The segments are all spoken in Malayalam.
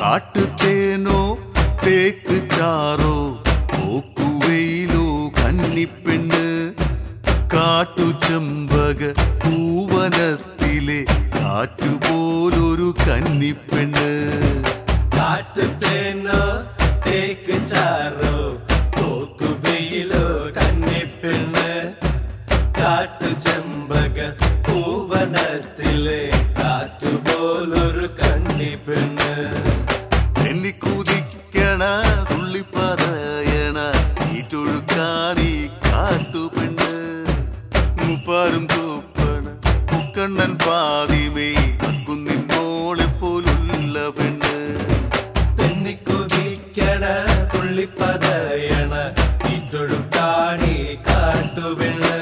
കാട്ടുതേനോ തേക്ക് ചാറോ പോക്കുവെയിലോ കന്നിപ്പെണ്ണ്. കാട്ടു ചെമ്പക പൂവനത്തിലെ കാറ്റുപോലൊരു കന്നിപ്പെണ്ണ്. കാട്ടുതേനോ തേക്ക് ചാറോ പോക്കുവെയിലോ കന്നിപ്പെണ്ണ്. കാട്ടു ചെമ്പക പൂവനത്തിലെ കാറ്റുപോലൊരു കന്നിപ്പെണ്ണ്. മുക്കണ്ണൻ പാതിമേ അക്കുന്നിൻ മോളെ പോലുള്ള പെണ്ണ്. തെന്നിക്കുതിക്കണ തുള്ളിപ്പതയണ ഇതൊഴുക്കാണി കാട്ടുപെണ്ണ്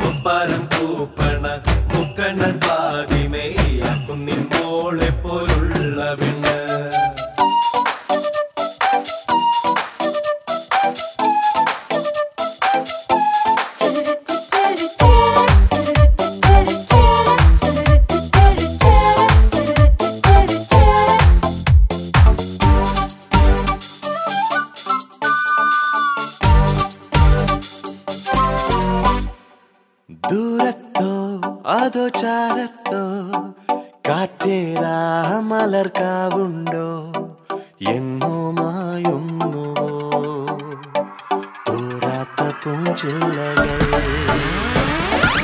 മുപ്പാരം കൂപ്പണ മുക്കണ്ണൻ പാതിമേയാക്കുന്നിൻ മോളെ പോലുള്ള പെണ്ണ്. தூரத்தோ அதோ சாரத்தோ காற்றேரா மலர்காவுண்டோ எங்கோ மாயும்முவோ தூராத்த பூஞ்சில்லகள்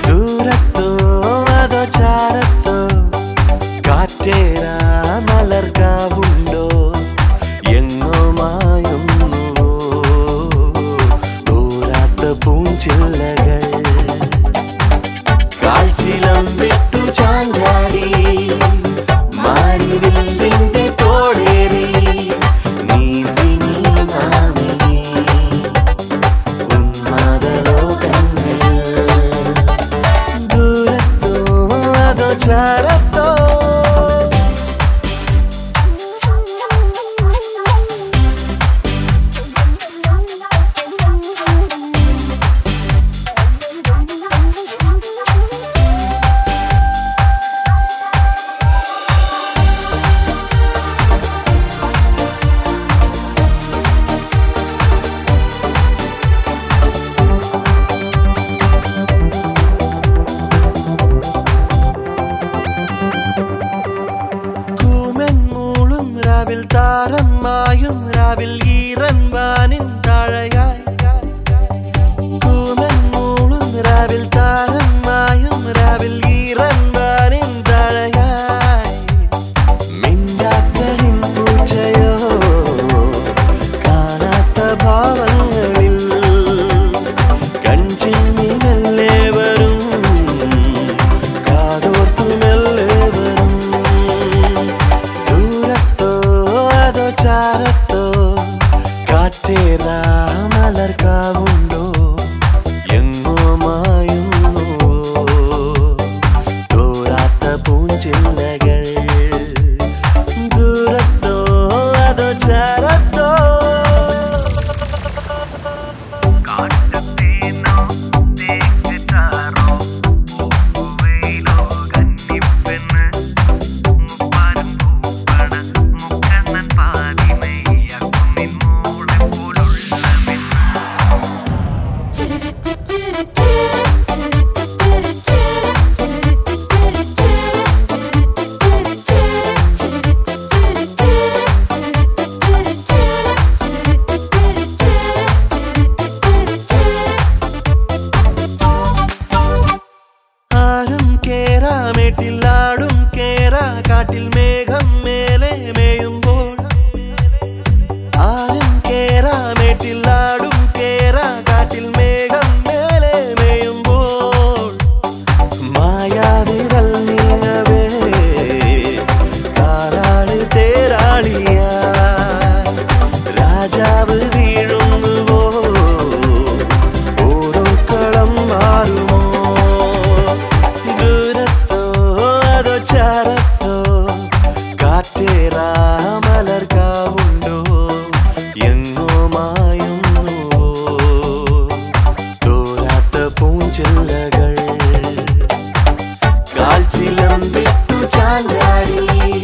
தூரத்தோ அதோ சாரத்தோ காற்றேரா കാൽച്ചിലം വിട്ടു ചാഞ്ചാടി. മാരിവില്ലിന്റെ തോടേറി നീന്തി നീ മാമി. ഉന്മാദലോകങ്ങൾ. ദൂരത്തോ അതോ ചാരത്തോ I believe. trago do, do. चिलम बिट्टू चाँद राड़ी